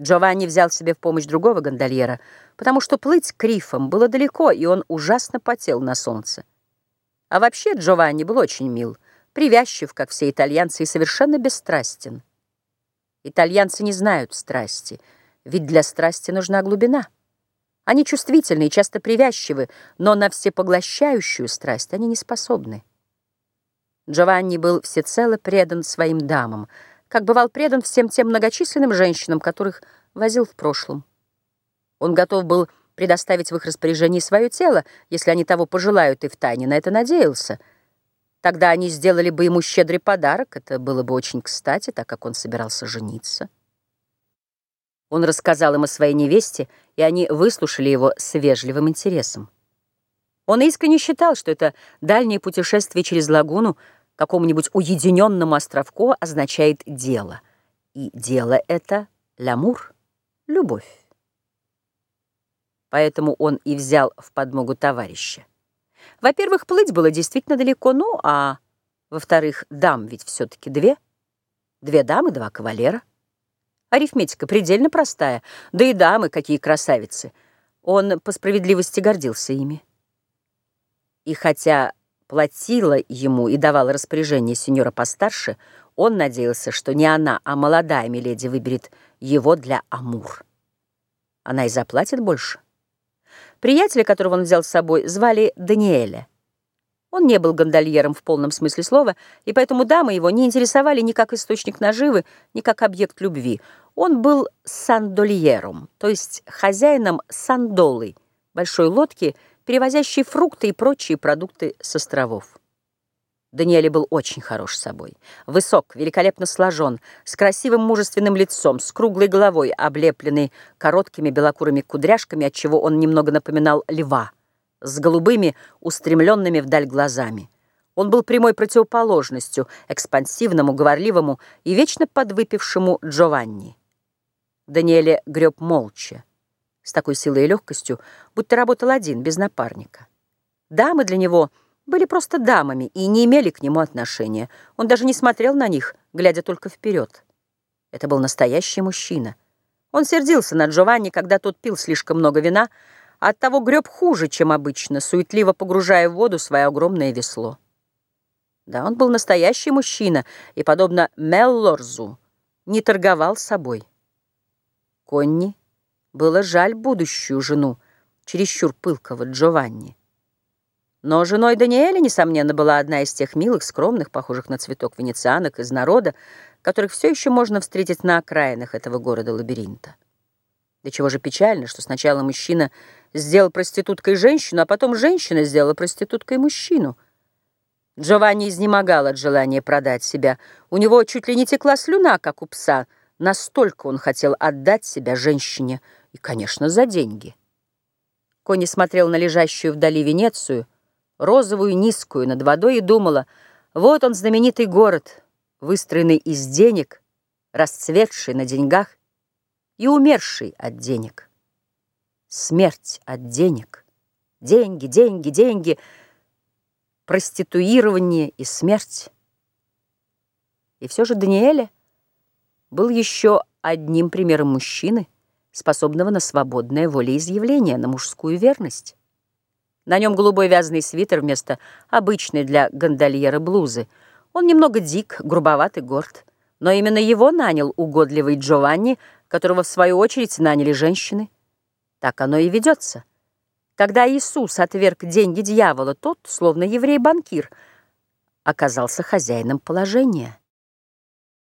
Джованни взял себе в помощь другого гондольера, потому что плыть к рифам было далеко, и он ужасно потел на солнце. А вообще Джованни был очень мил, привязчив, как все итальянцы, и совершенно бесстрастен. Итальянцы не знают страсти, ведь для страсти нужна глубина. Они чувствительны и часто привязчивы, но на всепоглощающую страсть они не способны. Джованни был всецело предан своим дамам, как бывал предан всем тем многочисленным женщинам, которых возил в прошлом. Он готов был предоставить в их распоряжении свое тело, если они того пожелают, и втайне на это надеялся. Тогда они сделали бы ему щедрый подарок, это было бы очень кстати, так как он собирался жениться. Он рассказал им о своей невесте, и они выслушали его с вежливым интересом. Он искренне считал, что это дальнее путешествие через лагуну какому-нибудь уединенному островку означает «дело». И дело это «лямур» — любовь. Поэтому он и взял в подмогу товарища. Во-первых, плыть было действительно далеко, ну, а во-вторых, дам ведь все-таки две. Две дамы, два кавалера. Арифметика предельно простая, да и дамы какие красавицы. Он по справедливости гордился ими. И хотя платила ему и давала распоряжение сеньора постарше, он надеялся, что не она, а молодая миледи выберет его для Амур. Она и заплатит больше. Приятеля, которого он взял с собой, звали Даниэля. Он не был гондольером в полном смысле слова, и поэтому дамы его не интересовали ни как источник наживы, ни как объект любви. Он был сандольером, то есть хозяином сандолы, большой лодки, перевозящей фрукты и прочие продукты с островов. Даниэль был очень хорош собой. Высок, великолепно сложен, с красивым мужественным лицом, с круглой головой, облепленной короткими белокурыми кудряшками, отчего он немного напоминал льва, с голубыми, устремленными вдаль глазами. Он был прямой противоположностью экспансивному, говорливому и вечно подвыпившему Джованни. Даниэле греб молча, с такой силой и легкостью, будто работал один, без напарника. Дамы для него — были просто дамами и не имели к нему отношения. Он даже не смотрел на них, глядя только вперед. Это был настоящий мужчина. Он сердился на Джованни, когда тот пил слишком много вина, а оттого греб хуже, чем обычно, суетливо погружая в воду свое огромное весло. Да, он был настоящий мужчина и, подобно Меллорзу, не торговал собой. Конни было жаль будущую жену, чересчур пылкого Джованни. Но женой Даниэля, несомненно, была одна из тех милых, скромных, похожих на цветок венецианок из народа, которых все еще можно встретить на окраинах этого города-лабиринта. До чего же печально, что сначала мужчина сделал проституткой женщину, а потом женщина сделала проституткой мужчину. Джованни изнемогал от желания продать себя. У него чуть ли не текла слюна, как у пса. Настолько он хотел отдать себя женщине, и, конечно, за деньги. Кони смотрел на лежащую вдали Венецию, розовую низкую над водой и думала, вот он знаменитый город, выстроенный из денег, расцветший на деньгах и умерший от денег. Смерть от денег. Деньги, деньги, деньги. Проституирование и смерть. И все же Даниэля был еще одним примером мужчины, способного на свободное волеизъявление, на мужскую верность. На нем голубой вязаный свитер вместо обычной для гондольера блузы. Он немного дик, грубоват и горд. Но именно его нанял угодливый Джованни, которого в свою очередь наняли женщины. Так оно и ведется. Когда Иисус отверг деньги дьявола, тот, словно еврей-банкир, оказался хозяином положения.